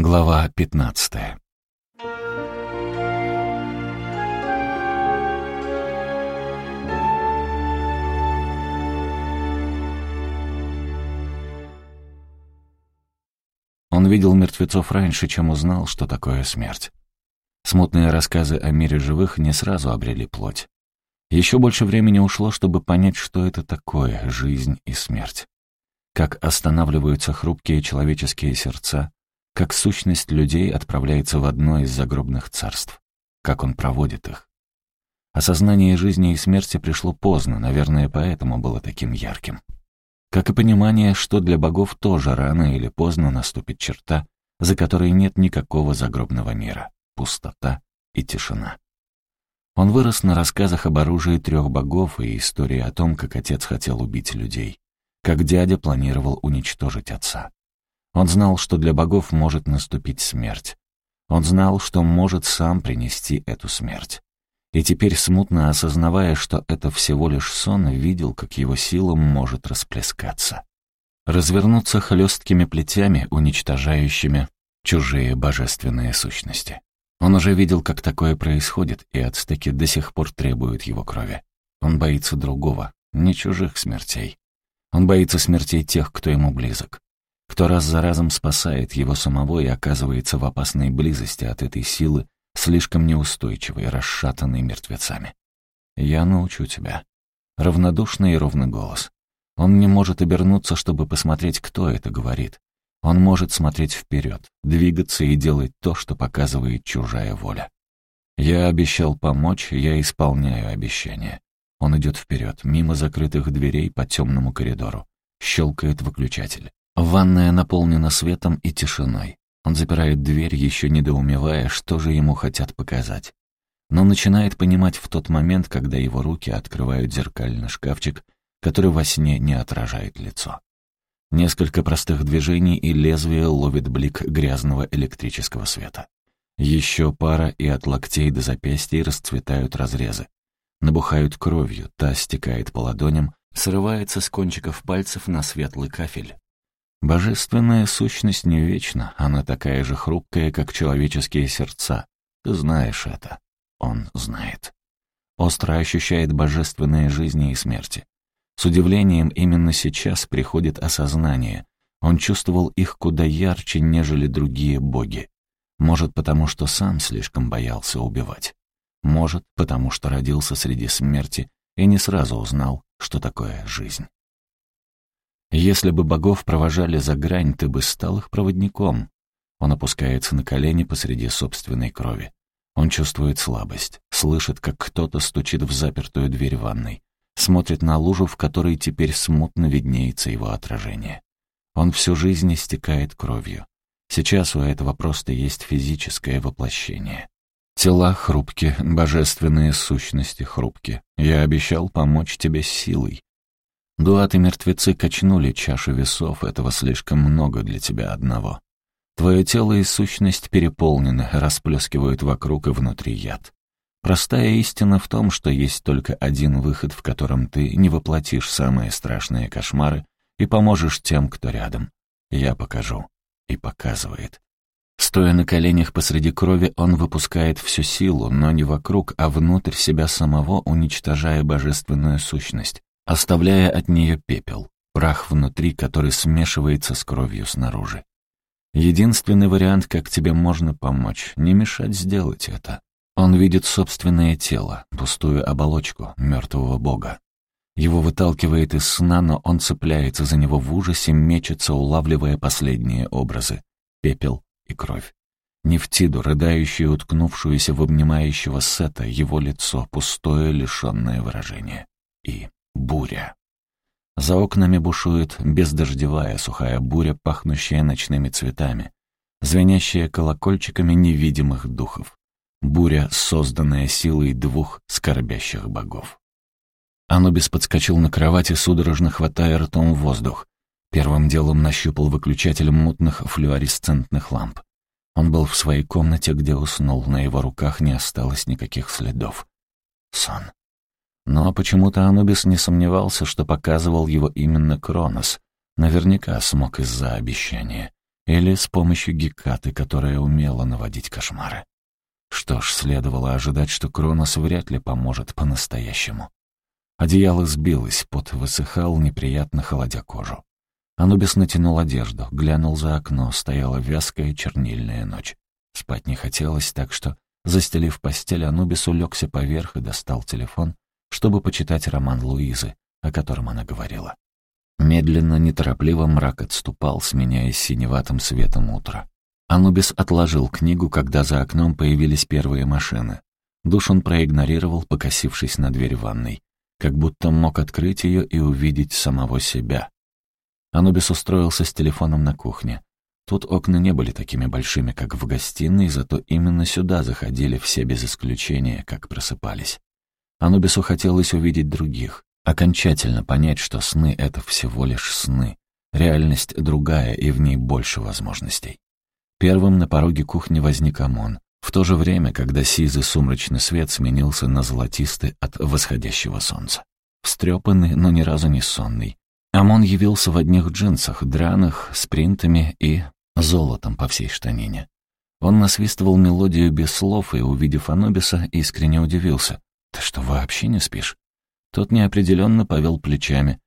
Глава 15 Он видел мертвецов раньше, чем узнал, что такое смерть. Смутные рассказы о мире живых не сразу обрели плоть. Еще больше времени ушло, чтобы понять, что это такое жизнь и смерть. Как останавливаются хрупкие человеческие сердца, как сущность людей отправляется в одно из загробных царств, как он проводит их. Осознание жизни и смерти пришло поздно, наверное, поэтому было таким ярким. Как и понимание, что для богов тоже рано или поздно наступит черта, за которой нет никакого загробного мира, пустота и тишина. Он вырос на рассказах об оружии трех богов и истории о том, как отец хотел убить людей, как дядя планировал уничтожить отца. Он знал, что для богов может наступить смерть. Он знал, что может сам принести эту смерть и теперь, смутно осознавая, что это всего лишь сон, видел, как его сила может расплескаться. Развернуться хлесткими плетями, уничтожающими чужие божественные сущности. Он уже видел, как такое происходит, и ацтеки до сих пор требуют его крови. Он боится другого, не чужих смертей. Он боится смертей тех, кто ему близок, кто раз за разом спасает его самого и оказывается в опасной близости от этой силы, слишком неустойчивый, расшатанный мертвецами. «Я научу тебя». Равнодушный и ровный голос. Он не может обернуться, чтобы посмотреть, кто это говорит. Он может смотреть вперед, двигаться и делать то, что показывает чужая воля. Я обещал помочь, я исполняю обещание. Он идет вперед, мимо закрытых дверей по темному коридору. Щелкает выключатель. Ванная наполнена светом и тишиной. Он запирает дверь, еще недоумевая, что же ему хотят показать. Но начинает понимать в тот момент, когда его руки открывают зеркальный шкафчик, который во сне не отражает лицо. Несколько простых движений, и лезвие ловит блик грязного электрического света. Еще пара, и от локтей до запястья расцветают разрезы. Набухают кровью, та стекает по ладоням, срывается с кончиков пальцев на светлый кафель. Божественная сущность не вечна, она такая же хрупкая, как человеческие сердца. Ты знаешь это. Он знает. Остро ощущает божественные жизни и смерти. С удивлением именно сейчас приходит осознание. Он чувствовал их куда ярче, нежели другие боги. Может, потому что сам слишком боялся убивать. Может, потому что родился среди смерти и не сразу узнал, что такое жизнь. Если бы богов провожали за грань, ты бы стал их проводником. Он опускается на колени посреди собственной крови. Он чувствует слабость, слышит, как кто-то стучит в запертую дверь ванной, смотрит на лужу, в которой теперь смутно виднеется его отражение. Он всю жизнь истекает кровью. Сейчас у этого просто есть физическое воплощение. Тела хрупки, божественные сущности хрупки. Я обещал помочь тебе силой. Дуаты мертвецы качнули чашу весов, этого слишком много для тебя одного. Твое тело и сущность переполнены, расплескивают вокруг и внутри яд. Простая истина в том, что есть только один выход, в котором ты не воплотишь самые страшные кошмары и поможешь тем, кто рядом. Я покажу. И показывает. Стоя на коленях посреди крови, он выпускает всю силу, но не вокруг, а внутрь себя самого, уничтожая божественную сущность оставляя от нее пепел, прах внутри, который смешивается с кровью снаружи. Единственный вариант, как тебе можно помочь, не мешать сделать это. Он видит собственное тело, пустую оболочку мертвого бога. Его выталкивает из сна, но он цепляется за него в ужасе, мечется, улавливая последние образы — пепел и кровь. Нефтиду, рыдающую, уткнувшуюся в обнимающего Сета, его лицо, пустое, лишенное выражения. И буря. За окнами бушует бездождевая сухая буря, пахнущая ночными цветами, звенящая колокольчиками невидимых духов. Буря, созданная силой двух скорбящих богов. Анубис подскочил на кровати, судорожно хватая ртом воздух. Первым делом нащупал выключатель мутных флюоресцентных ламп. Он был в своей комнате, где уснул, на его руках не осталось никаких следов. Сон. Но почему-то Анубис не сомневался, что показывал его именно Кронос. Наверняка смог из-за обещания. Или с помощью Гекаты, которая умела наводить кошмары. Что ж, следовало ожидать, что Кронос вряд ли поможет по-настоящему. Одеяло сбилось, пот высыхал, неприятно холодя кожу. Анубис натянул одежду, глянул за окно, стояла вязкая чернильная ночь. Спать не хотелось, так что, застелив постель, Анубис улегся поверх и достал телефон, чтобы почитать роман Луизы, о котором она говорила. Медленно, неторопливо мрак отступал, сменяясь синеватым светом утра. Анубис отложил книгу, когда за окном появились первые машины. Душ он проигнорировал, покосившись на дверь ванной, как будто мог открыть ее и увидеть самого себя. Анубис устроился с телефоном на кухне. Тут окна не были такими большими, как в гостиной, зато именно сюда заходили все без исключения, как просыпались. Анубису хотелось увидеть других, окончательно понять, что сны — это всего лишь сны. Реальность другая, и в ней больше возможностей. Первым на пороге кухни возник ОМОН. В то же время, когда сизый сумрачный свет сменился на золотистый от восходящего солнца. Встрепанный, но ни разу не сонный. ОМОН явился в одних джинсах, драных, с принтами и золотом по всей штанине. Он насвистывал мелодию без слов и, увидев Анубиса, искренне удивился. «Ты что, вообще не спишь?» Тот неопределенно повел плечами.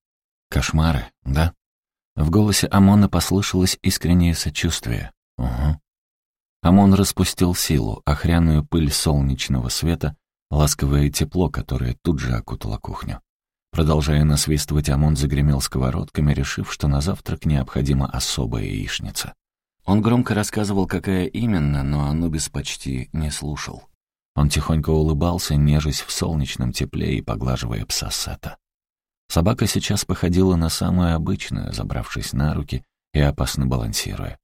«Кошмары, да?» В голосе Амона послышалось искреннее сочувствие. «Угу». Амон распустил силу, охряную пыль солнечного света, ласковое тепло, которое тут же окутало кухню. Продолжая насвистывать, Амон загремел сковородками, решив, что на завтрак необходима особая яичница. Он громко рассказывал, какая именно, но Анубис почти не слушал. Он тихонько улыбался, нежесть в солнечном тепле и поглаживая пса Сета. Собака сейчас походила на самую обычную, забравшись на руки и опасно балансируя.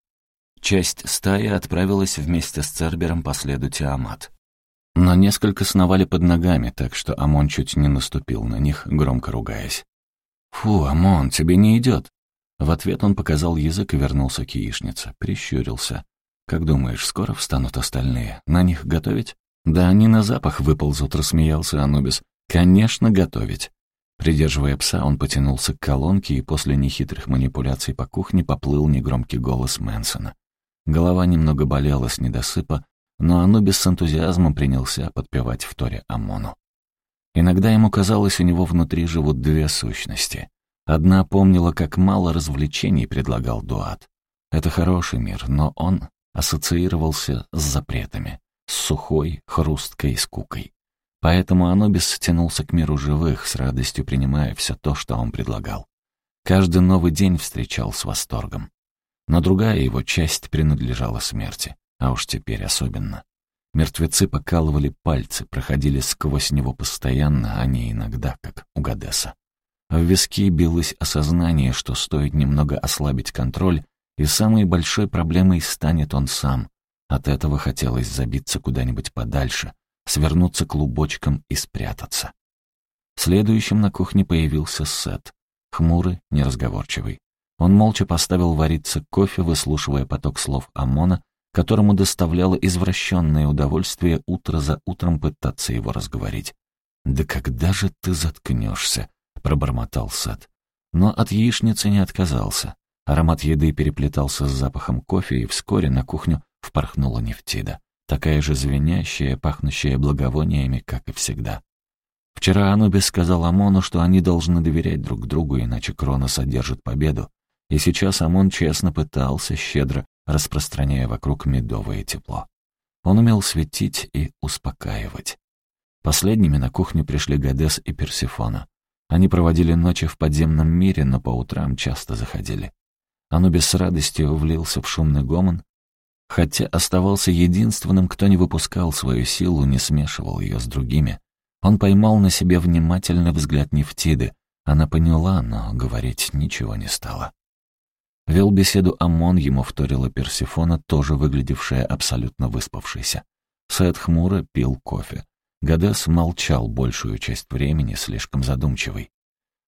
Часть стаи отправилась вместе с Цербером по следу Тиамат. Но несколько сновали под ногами, так что Амон чуть не наступил на них, громко ругаясь. «Фу, Амон, тебе не идет!» В ответ он показал язык и вернулся к яичнице, прищурился. «Как думаешь, скоро встанут остальные? На них готовить?» «Да они на запах выползут», — рассмеялся Анубис. «Конечно, готовить». Придерживая пса, он потянулся к колонке и после нехитрых манипуляций по кухне поплыл негромкий голос Мэнсона. Голова немного болела с недосыпа, но Анубис с энтузиазмом принялся подпевать в торе Амону. Иногда ему казалось, у него внутри живут две сущности. Одна помнила, как мало развлечений предлагал Дуат. Это хороший мир, но он ассоциировался с запретами, с сухой, хрусткой скукой. Поэтому Анубис тянулся к миру живых, с радостью принимая все то, что он предлагал. Каждый новый день встречал с восторгом. Но другая его часть принадлежала смерти, а уж теперь особенно. Мертвецы покалывали пальцы, проходили сквозь него постоянно, а не иногда, как у Гадеса. В виски билось осознание, что стоит немного ослабить контроль, и самой большой проблемой станет он сам. От этого хотелось забиться куда-нибудь подальше, свернуться клубочком и спрятаться. Следующим на кухне появился Сет, хмурый, неразговорчивый. Он молча поставил вариться кофе, выслушивая поток слов Амона, которому доставляло извращенное удовольствие утро за утром пытаться его разговорить. «Да когда же ты заткнешься?» пробормотал Сет. Но от яичницы не отказался. Аромат еды переплетался с запахом кофе, и вскоре на кухню впорхнула нефтида, такая же звенящая, пахнущая благовониями, как и всегда. Вчера Анубис сказал Амону, что они должны доверять друг другу, иначе Кронос одержит победу. И сейчас Амон честно пытался, щедро распространяя вокруг медовое тепло. Он умел светить и успокаивать. Последними на кухню пришли Гадес и Персифона. Они проводили ночи в подземном мире, но по утрам часто заходили. Анубис с радостью влился в шумный гомон, хотя оставался единственным, кто не выпускал свою силу, не смешивал ее с другими. Он поймал на себе внимательный взгляд Нефтиды. Она поняла, но говорить ничего не стала. Вел беседу Амон, ему вторила Персифона, тоже выглядевшая абсолютно выспавшейся. Сет хмуро пил кофе. Гадес молчал большую часть времени, слишком задумчивый.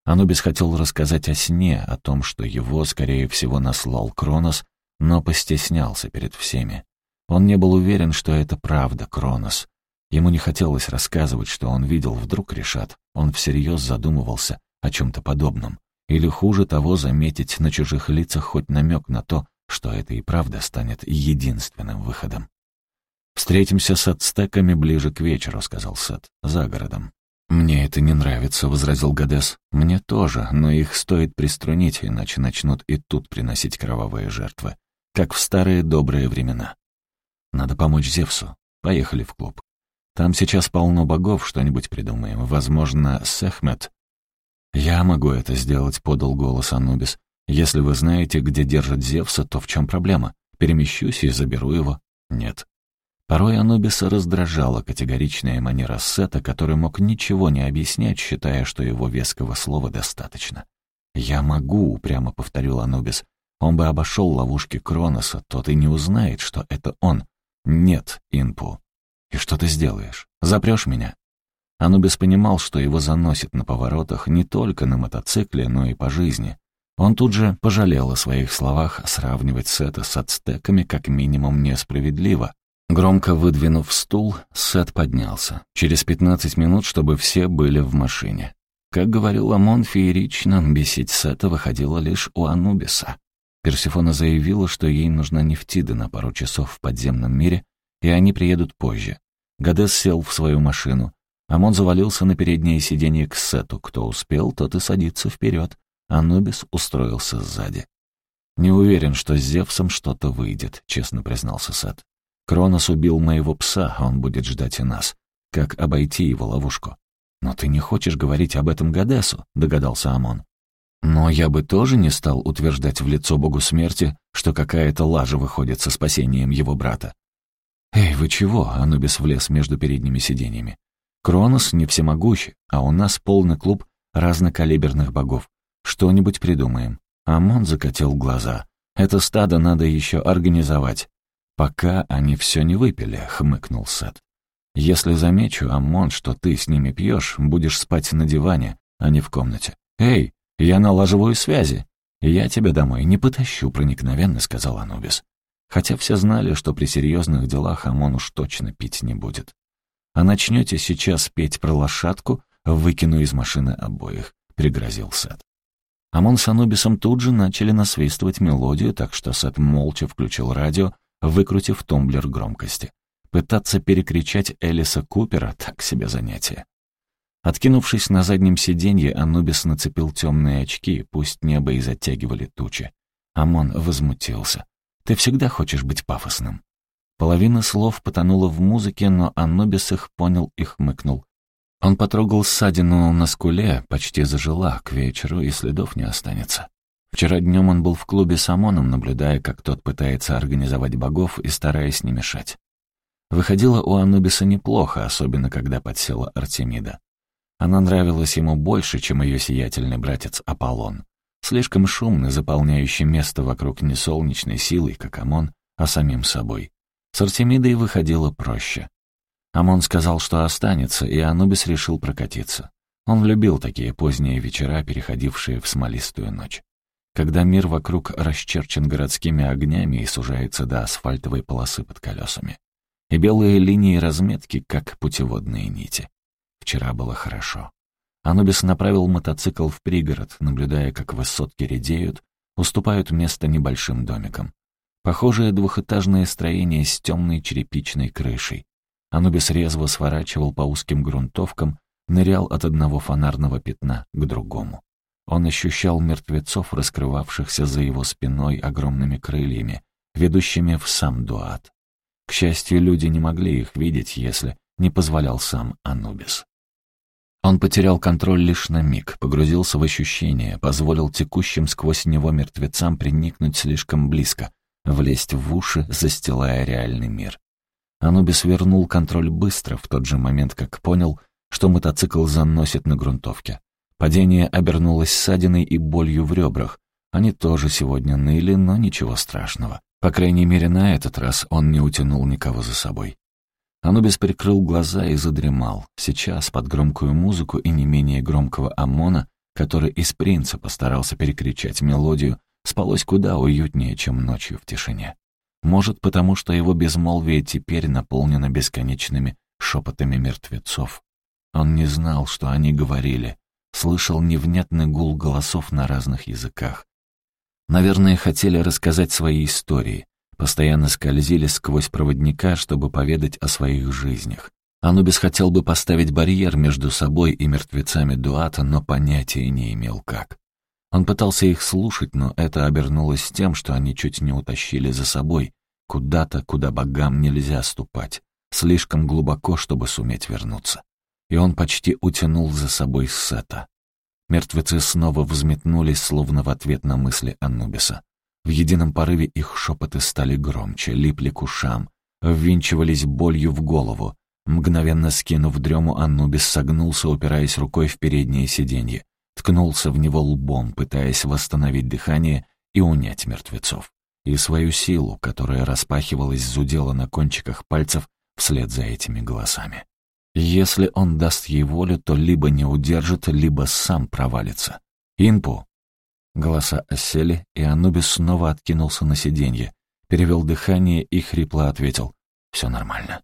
Анубис хотел рассказать о сне, о том, что его, скорее всего, наслал Кронос, но постеснялся перед всеми. Он не был уверен, что это правда Кронос. Ему не хотелось рассказывать, что он видел, вдруг решат. Он всерьез задумывался о чем-то подобном. Или хуже того, заметить на чужих лицах хоть намек на то, что это и правда станет единственным выходом. «Встретимся с ацтеками ближе к вечеру», — сказал Сет, — «за городом». «Мне это не нравится», — возразил Гадес. «Мне тоже, но их стоит приструнить, иначе начнут и тут приносить кровавые жертвы, как в старые добрые времена. Надо помочь Зевсу. Поехали в клуб. Там сейчас полно богов, что-нибудь придумаем. Возможно, Сехмет». «Я могу это сделать», — подал голос Анубис. «Если вы знаете, где держат Зевса, то в чем проблема? Перемещусь и заберу его». «Нет». Порой Анубиса раздражала категоричная манера Сета, который мог ничего не объяснять, считая, что его веского слова достаточно. «Я могу», — упрямо повторил Анубис. «Он бы обошел ловушки Кроноса, тот и не узнает, что это он». «Нет, Инпу». «И что ты сделаешь? Запрешь меня?» Анубис понимал, что его заносит на поворотах не только на мотоцикле, но и по жизни. Он тут же пожалел о своих словах, сравнивать Сета с ацтеками как минимум несправедливо, Громко выдвинув стул, Сет поднялся. Через пятнадцать минут, чтобы все были в машине. Как говорил Амон, феерично бесить Сета выходило лишь у Анубиса. Персифона заявила, что ей нужна нефтида на пару часов в подземном мире, и они приедут позже. Гадес сел в свою машину. Амон завалился на переднее сиденье к Сету. Кто успел, тот и садится вперед. Анубис устроился сзади. «Не уверен, что с Зевсом что-то выйдет», — честно признался Сет. Кронос убил моего пса, а он будет ждать и нас. Как обойти его ловушку? Но ты не хочешь говорить об этом Гадесу, догадался Амон. Но я бы тоже не стал утверждать в лицо богу смерти, что какая-то лажа выходит со спасением его брата. «Эй, вы чего?» — Анубис влез между передними сиденьями. «Кронос не всемогущий, а у нас полный клуб разнокалиберных богов. Что-нибудь придумаем». Амон закатил глаза. «Это стадо надо еще организовать. «Пока они все не выпили», — хмыкнул Сет. «Если замечу, Амон, что ты с ними пьешь, будешь спать на диване, а не в комнате. Эй, я налаживаю связи. Я тебя домой не потащу», — проникновенно сказал Анубис. Хотя все знали, что при серьезных делах Амон уж точно пить не будет. «А начнете сейчас петь про лошадку, выкину из машины обоих», — пригрозил Сет. Амон с Анубисом тут же начали насвистывать мелодию, так что Сет молча включил радио, выкрутив тумблер громкости. Пытаться перекричать Элиса Купера — так себе занятие. Откинувшись на заднем сиденье, Анубис нацепил темные очки, пусть небо и затягивали тучи. Амон возмутился. «Ты всегда хочешь быть пафосным». Половина слов потонула в музыке, но Анубис их понял и хмыкнул. Он потрогал ссадину на скуле, почти зажила, к вечеру и следов не останется. Вчера днем он был в клубе с Амоном, наблюдая, как тот пытается организовать богов и стараясь не мешать. Выходило у Анубиса неплохо, особенно когда подсела Артемида. Она нравилась ему больше, чем ее сиятельный братец Аполлон. Слишком шумный, заполняющий место вокруг не солнечной силой, как Амон, а самим собой. С Артемидой выходило проще. Амон сказал, что останется, и Анубис решил прокатиться. Он любил такие поздние вечера, переходившие в смолистую ночь когда мир вокруг расчерчен городскими огнями и сужается до асфальтовой полосы под колесами. И белые линии разметки, как путеводные нити. Вчера было хорошо. Анубис направил мотоцикл в пригород, наблюдая, как высотки редеют, уступают место небольшим домикам. Похожее двухэтажное строение с темной черепичной крышей. Анубис резво сворачивал по узким грунтовкам, нырял от одного фонарного пятна к другому. Он ощущал мертвецов, раскрывавшихся за его спиной огромными крыльями, ведущими в сам Дуат. К счастью, люди не могли их видеть, если не позволял сам Анубис. Он потерял контроль лишь на миг, погрузился в ощущения, позволил текущим сквозь него мертвецам приникнуть слишком близко, влезть в уши, застилая реальный мир. Анубис вернул контроль быстро, в тот же момент, как понял, что мотоцикл заносит на грунтовке. Падение обернулось ссадиной и болью в ребрах. Они тоже сегодня ныли, но ничего страшного. По крайней мере, на этот раз он не утянул никого за собой. Анубис прикрыл глаза и задремал. Сейчас, под громкую музыку и не менее громкого ОМОНа, который из принципа старался перекричать мелодию, спалось куда уютнее, чем ночью в тишине. Может, потому что его безмолвие теперь наполнено бесконечными шепотами мертвецов. Он не знал, что они говорили, слышал невнятный гул голосов на разных языках. Наверное, хотели рассказать свои истории. Постоянно скользили сквозь проводника, чтобы поведать о своих жизнях. Анубис хотел бы поставить барьер между собой и мертвецами Дуата, но понятия не имел как. Он пытался их слушать, но это обернулось тем, что они чуть не утащили за собой, куда-то, куда богам нельзя ступать, слишком глубоко, чтобы суметь вернуться. И он почти утянул за собой Сета. Мертвецы снова взметнулись, словно в ответ на мысли Анубиса. В едином порыве их шепоты стали громче, липли к ушам, ввинчивались болью в голову. Мгновенно скинув дрему, Анубис согнулся, упираясь рукой в переднее сиденье, ткнулся в него лбом, пытаясь восстановить дыхание и унять мертвецов. И свою силу, которая распахивалась зудела на кончиках пальцев вслед за этими голосами. Если он даст ей волю, то либо не удержит, либо сам провалится. «Инпу!» Голоса осели, и Анубис снова откинулся на сиденье, перевел дыхание и хрипло ответил «Все нормально».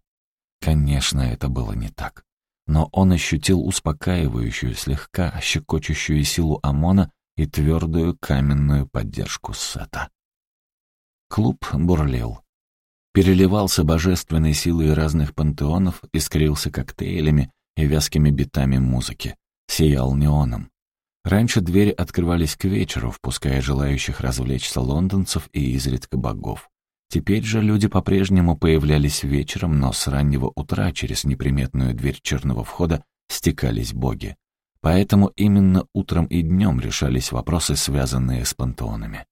Конечно, это было не так. Но он ощутил успокаивающую, слегка щекочущую силу ОМОНа и твердую каменную поддержку Сета. Клуб бурлил. Переливался божественной силой разных пантеонов, искрился коктейлями и вязкими битами музыки. Сиял неоном. Раньше двери открывались к вечеру, впуская желающих развлечься лондонцев и изредка богов. Теперь же люди по-прежнему появлялись вечером, но с раннего утра через неприметную дверь черного входа стекались боги. Поэтому именно утром и днем решались вопросы, связанные с пантеонами.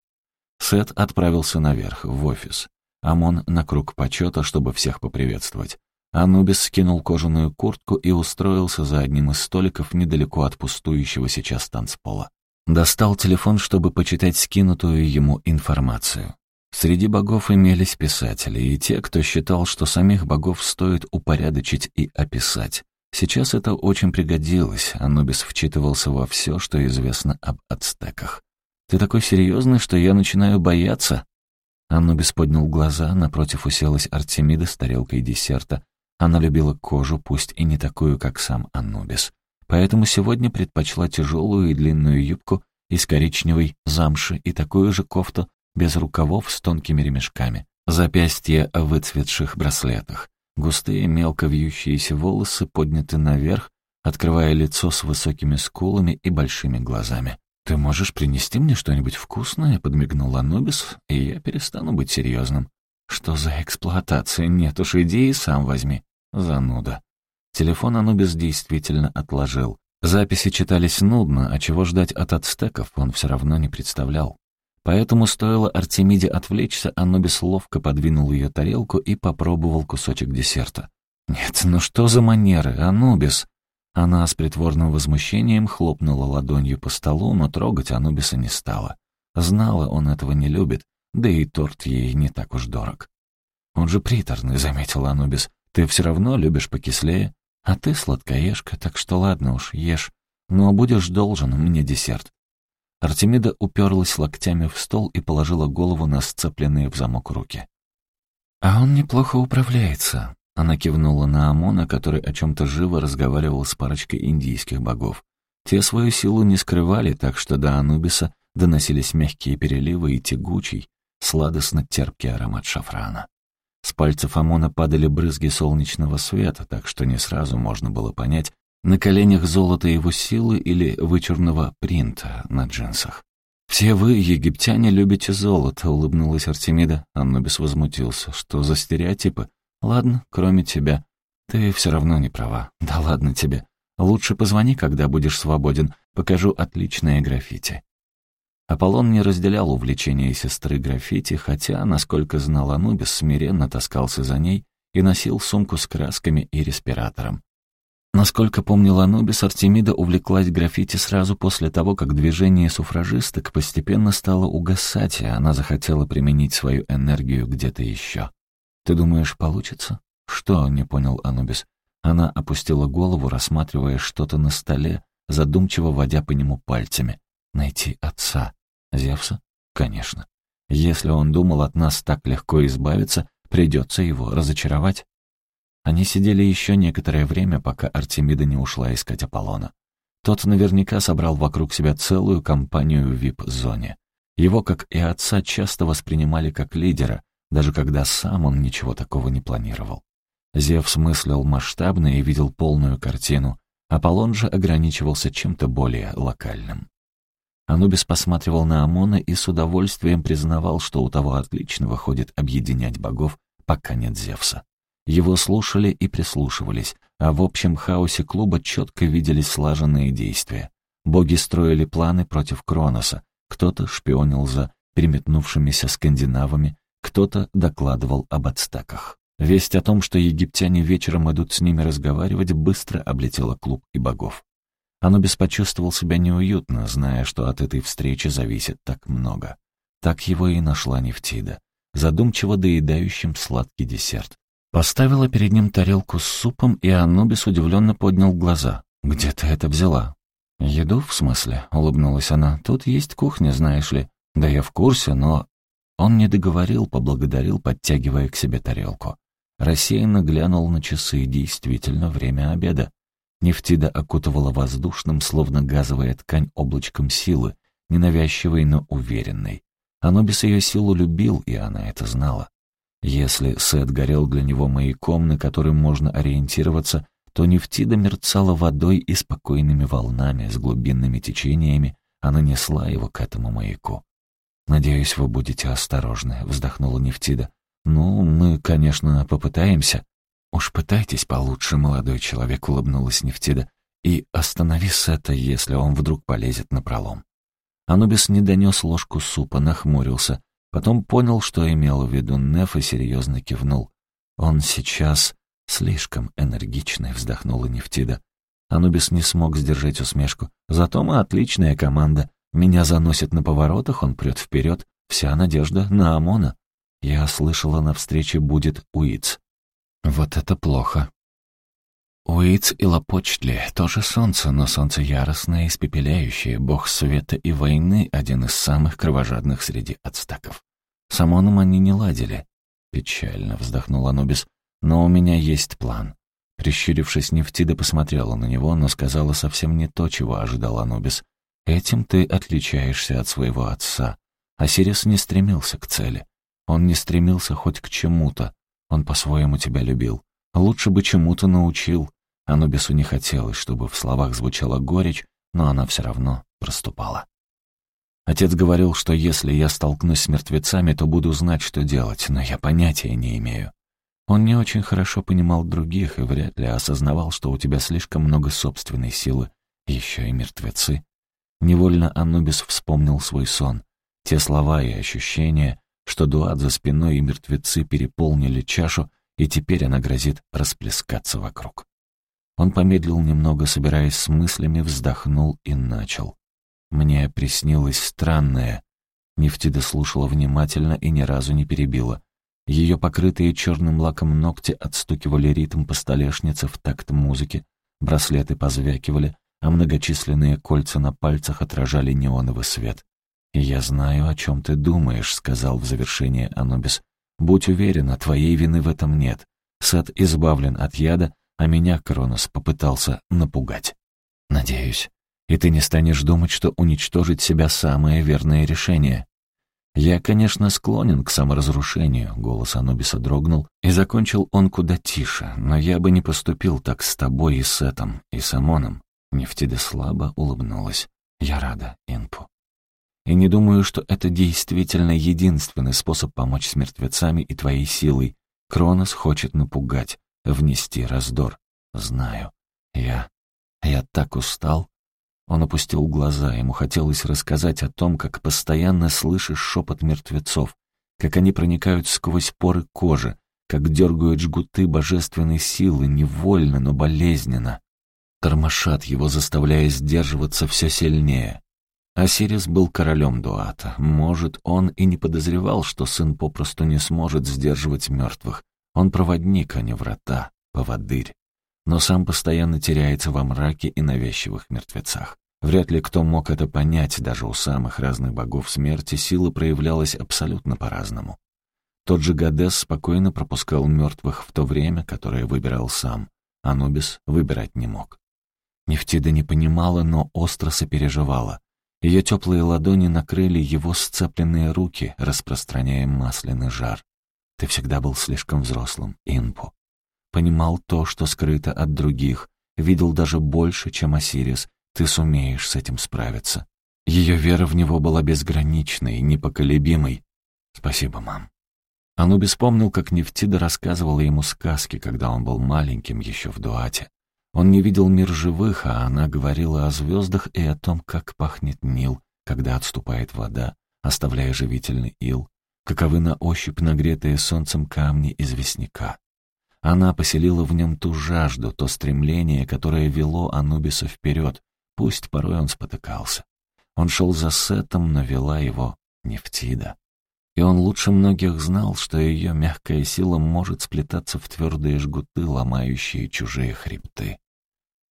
Сет отправился наверх, в офис. Амон на круг почета, чтобы всех поприветствовать. Анубис скинул кожаную куртку и устроился за одним из столиков недалеко от пустующего сейчас танцпола. Достал телефон, чтобы почитать скинутую ему информацию. Среди богов имелись писатели и те, кто считал, что самих богов стоит упорядочить и описать. Сейчас это очень пригодилось, Анубис вчитывался во все, что известно об ацтеках. «Ты такой серьезный, что я начинаю бояться?» Анубис поднял глаза, напротив уселась Артемида с тарелкой десерта, она любила кожу, пусть и не такую, как сам Анубис. Поэтому сегодня предпочла тяжелую и длинную юбку из коричневой замши и такую же кофту без рукавов с тонкими ремешками. Запястья в выцветших браслетах. Густые, мелко вьющиеся волосы подняты наверх, открывая лицо с высокими скулами и большими глазами. «Ты можешь принести мне что-нибудь вкусное?» — подмигнул Анубис, и я перестану быть серьезным. «Что за эксплуатация? Нет уж, иди и сам возьми». Зануда. Телефон Анубис действительно отложил. Записи читались нудно, а чего ждать от ацтеков он все равно не представлял. Поэтому стоило Артемиде отвлечься, Анубис ловко подвинул ее тарелку и попробовал кусочек десерта. «Нет, ну что за манеры, Анубис?» Она с притворным возмущением хлопнула ладонью по столу, но трогать Анубиса не стала. Знала, он этого не любит, да и торт ей не так уж дорог. «Он же приторный», — заметил Анубис. Ты все равно любишь покислее, а ты сладкоежка, так что ладно уж, ешь. Но будешь должен мне десерт». Артемида уперлась локтями в стол и положила голову на сцепленные в замок руки. «А он неплохо управляется», — она кивнула на Амона, который о чем-то живо разговаривал с парочкой индийских богов. Те свою силу не скрывали, так что до Анубиса доносились мягкие переливы и тягучий, сладостно-терпкий аромат шафрана. С пальцев Амона падали брызги солнечного света, так что не сразу можно было понять, на коленях золото его силы или вычурного принта на джинсах. «Все вы, египтяне, любите золото», — улыбнулась Артемида. Аннубис возмутился. «Что за стереотипы? Ладно, кроме тебя. Ты все равно не права. Да ладно тебе. Лучше позвони, когда будешь свободен. Покажу отличное граффити». Аполлон не разделял увлечения сестры граффити, хотя, насколько знал Анубис, смиренно таскался за ней и носил сумку с красками и респиратором. Насколько помнил Анубис, Артемида увлеклась граффити сразу после того, как движение суфражисток постепенно стало угасать, и она захотела применить свою энергию где-то еще. «Ты думаешь, получится?» «Что?» — не понял Анубис. Она опустила голову, рассматривая что-то на столе, задумчиво водя по нему пальцами. Найти отца. Зевса? Конечно. Если он думал от нас так легко избавиться, придется его разочаровать. Они сидели еще некоторое время, пока Артемида не ушла искать Аполлона. Тот наверняка собрал вокруг себя целую компанию в вип-зоне. Его, как и отца, часто воспринимали как лидера, даже когда сам он ничего такого не планировал. Зевс мыслил масштабно и видел полную картину, Аполлон же ограничивался чем-то более локальным. Анубис посматривал на Амона и с удовольствием признавал, что у того отлично выходит объединять богов, пока нет Зевса. Его слушали и прислушивались, а в общем хаосе клуба четко виделись слаженные действия. Боги строили планы против Кроноса, кто-то шпионил за переметнувшимися скандинавами, кто-то докладывал об ацтеках. Весть о том, что египтяне вечером идут с ними разговаривать, быстро облетела клуб и богов. Анубис почувствовал себя неуютно, зная, что от этой встречи зависит так много. Так его и нашла Нефтида, задумчиво доедающим сладкий десерт. Поставила перед ним тарелку с супом, и Анубис удивленно поднял глаза. «Где ты это взяла?» «Еду, в смысле?» — улыбнулась она. «Тут есть кухня, знаешь ли». «Да я в курсе, но...» Он не договорил, поблагодарил, подтягивая к себе тарелку. Рассеянно глянул на часы, действительно, время обеда. Нефтида окутывала воздушным, словно газовая ткань, облачком силы, ненавязчивой, но уверенной. Анубис ее силу любил, и она это знала. Если Сет горел для него маяком, на которым можно ориентироваться, то Нефтида мерцала водой и спокойными волнами с глубинными течениями, она несла его к этому маяку. «Надеюсь, вы будете осторожны», — вздохнула Нефтида. «Ну, мы, конечно, попытаемся». «Уж пытайтесь получше, молодой человек», — улыбнулась Нефтида. «И останови Сета, если он вдруг полезет на пролом». Анубис не донес ложку супа, нахмурился. Потом понял, что имел в виду Неф и серьезно кивнул. «Он сейчас слишком энергичный», — вздохнула Нефтида. Анубис не смог сдержать усмешку. «Зато мы отличная команда. Меня заносит на поворотах, он прет вперед. Вся надежда на Амона». Я слышала, на встрече будет Уиц. Вот это плохо. Уиц и Лопочтли — тоже солнце, но солнце яростное, испепеляющее, бог света и войны, один из самых кровожадных среди ацтеков. С Амоном они не ладили. Печально вздохнул Анубис. Но у меня есть план. Прищурившись, Нефтида посмотрела на него, но сказала совсем не то, чего ожидал Анубис. «Этим ты отличаешься от своего отца». Осирис не стремился к цели. Он не стремился хоть к чему-то. Он по-своему тебя любил. Лучше бы чему-то научил. Анубису не хотелось, чтобы в словах звучала горечь, но она все равно проступала. Отец говорил, что если я столкнусь с мертвецами, то буду знать, что делать, но я понятия не имею. Он не очень хорошо понимал других и вряд ли осознавал, что у тебя слишком много собственной силы, еще и мертвецы. Невольно Анубис вспомнил свой сон, те слова и ощущения, что дуат за спиной и мертвецы переполнили чашу, и теперь она грозит расплескаться вокруг. Он помедлил немного, собираясь с мыслями, вздохнул и начал. «Мне приснилось странное». Нефтида слушала внимательно и ни разу не перебила. Ее покрытые черным лаком ногти отстукивали ритм по столешнице в такт музыки, браслеты позвякивали, а многочисленные кольца на пальцах отражали неоновый свет. «Я знаю, о чем ты думаешь», — сказал в завершение Анубис. «Будь уверена, твоей вины в этом нет. Сет избавлен от яда, а меня Кронос попытался напугать. Надеюсь. И ты не станешь думать, что уничтожить себя — самое верное решение». «Я, конечно, склонен к саморазрушению», — голос Анубиса дрогнул, и закончил он куда тише, но я бы не поступил так с тобой и Сетом, и с Амоном. Нефтида слабо улыбнулась. «Я рада, Инпу». И не думаю, что это действительно единственный способ помочь с мертвецами и твоей силой. Кронос хочет напугать, внести раздор. Знаю. Я... я так устал. Он опустил глаза, ему хотелось рассказать о том, как постоянно слышишь шепот мертвецов, как они проникают сквозь поры кожи, как дергают жгуты божественной силы, невольно, но болезненно. Тормошат его, заставляя сдерживаться все сильнее. Осирис был королем Дуата. Может, он и не подозревал, что сын попросту не сможет сдерживать мертвых. Он проводник, а не врата, поводырь. Но сам постоянно теряется во мраке и навязчивых мертвецах. Вряд ли кто мог это понять, даже у самых разных богов смерти сила проявлялась абсолютно по-разному. Тот же Гадес спокойно пропускал мертвых в то время, которое выбирал сам. Анубис выбирать не мог. Нефтида не понимала, но остро сопереживала. Ее теплые ладони накрыли его сцепленные руки, распространяя масляный жар. Ты всегда был слишком взрослым, Инпу. Понимал то, что скрыто от других, видел даже больше, чем Осирис. Ты сумеешь с этим справиться. Ее вера в него была безграничной, непоколебимой. Спасибо, мам. Анубис помнил, как Нефтида рассказывала ему сказки, когда он был маленьким еще в Дуате. Он не видел мир живых, а она говорила о звездах и о том, как пахнет Нил, когда отступает вода, оставляя живительный ил, каковы на ощупь нагретые солнцем камни известняка. Она поселила в нем ту жажду, то стремление, которое вело Анубиса вперед, пусть порой он спотыкался. Он шел за Сетом, но вела его Нефтида. И он лучше многих знал, что ее мягкая сила может сплетаться в твердые жгуты, ломающие чужие хребты.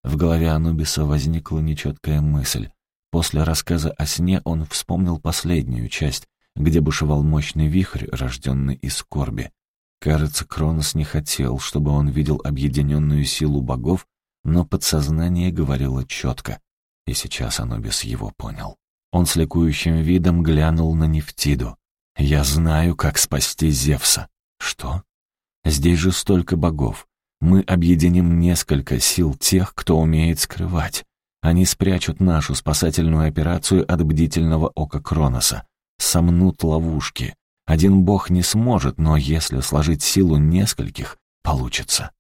В голове Анубиса возникла нечеткая мысль. После рассказа о сне он вспомнил последнюю часть, где бушевал мощный вихрь, рожденный из скорби. Кажется, Кронос не хотел, чтобы он видел объединенную силу богов, но подсознание говорило четко, и сейчас Анубис его понял. Он с ликующим видом глянул на Нефтиду. «Я знаю, как спасти Зевса». «Что?» «Здесь же столько богов. Мы объединим несколько сил тех, кто умеет скрывать. Они спрячут нашу спасательную операцию от бдительного ока Кроноса, сомнут ловушки. Один бог не сможет, но если сложить силу нескольких, получится.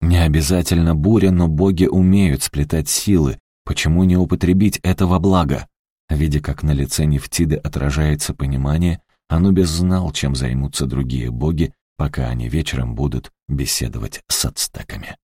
Не обязательно буря, но боги умеют сплетать силы. Почему не употребить этого блага? Видя, как на лице Нефтиды отражается понимание, Анубис знал, чем займутся другие боги, пока они вечером будут беседовать с ацтеками.